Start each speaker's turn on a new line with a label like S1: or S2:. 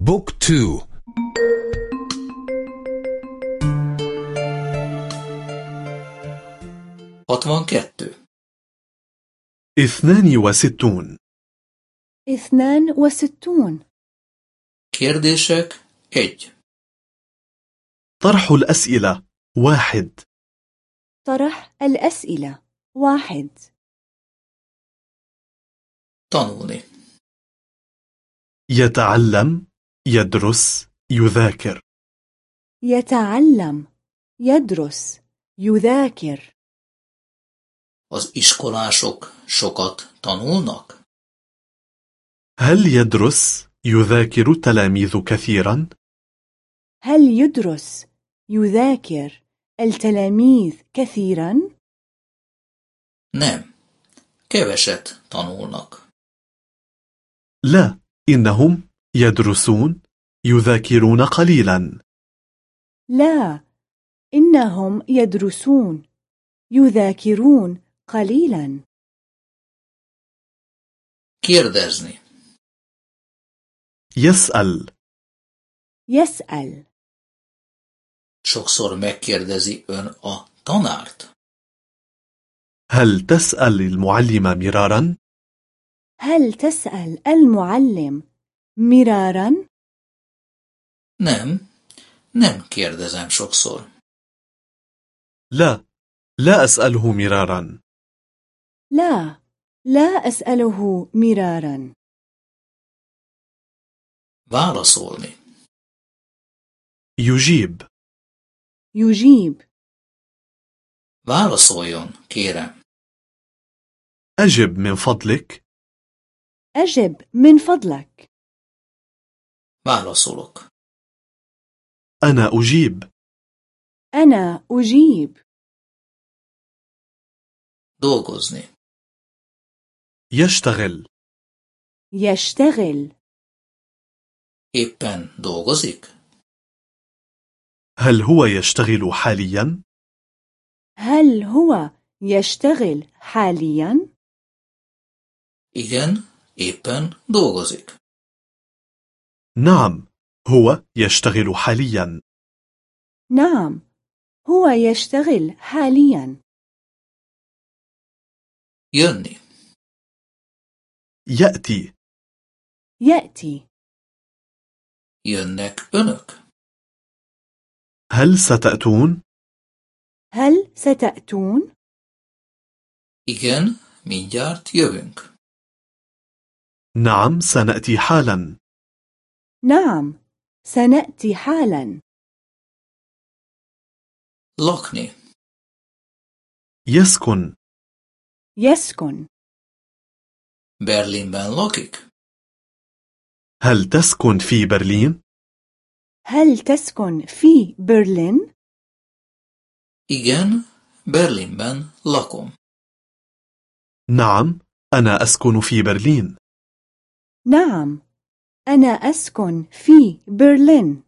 S1: بوك تو.
S2: Hatvan kettő.
S3: اثنان وستون.
S4: اثنان وستون.
S2: Kérdések egy.
S3: طرح الأسئلة. واحد.
S4: طرح الأسئلة. واحد.
S2: Tanulni.
S3: يتعلم. يدرس يذاكر
S4: يتعلم يدرس يذاكر
S2: Az iskolások sokat tanulnak?
S3: هل يدرس يذاكر التلاميذ كثيرا؟
S4: هل يدرس يذاكر التلاميذ كثيرا؟
S2: Nem. Keveset tanulnak.
S3: لا إنهم يدرسون يذاكرون قليلا
S4: لا إنهم يدرسون يذاكرون قليلا
S2: Kérdezni.
S3: يسأل
S4: يسأل
S2: Sokszor megkérdezi ön a tanárt?
S3: هل تسأل المعلم مرارا؟
S4: هل تسأل المعلم مرارا؟
S2: Nem. Nem kérdezem sokszor.
S3: لا لا أسأله مرارا
S4: لا لا أسأله مرارا
S2: Válaszolni.
S3: يجيب
S4: يجيب
S2: Válaszoljon, kérem.
S3: أجب من فضلك
S4: أجب من فضلك
S2: Válaszolok.
S3: أنا أجيب
S4: أنا أجيب
S2: Dolgozni.
S3: يشتغل
S4: يشتغل
S2: Éppen dolgozik?
S3: هل هو يشتغل حاليا؟
S4: هل هو يشتغل حاليا؟
S2: Igen, éppen dolgozik.
S3: نعم هو يشتغل حاليا
S4: نعم هو يشتغل حاليا
S2: Jönni.
S3: يأتي
S4: يأتي
S2: Jönnek önök?
S3: هل ستأتون؟
S4: هل ستأتون؟
S2: Igen, mindjárt jövünk.
S3: نعم سنأتي حالا
S4: نعم سنأتي حالا
S2: Lakni.
S3: يسكن
S4: يسكن
S2: Berlinben lakik?
S3: هل تسكن في برلين؟
S4: هل تسكن في برلين؟
S2: Igen, Berlinben lakom.
S3: نعم أنا أسكن في برلين
S4: نعم أنا أسكن في برلين.